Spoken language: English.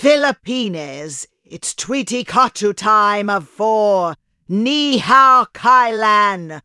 Philippines, it's Tweety Katu time of four. Ni hao Kailan.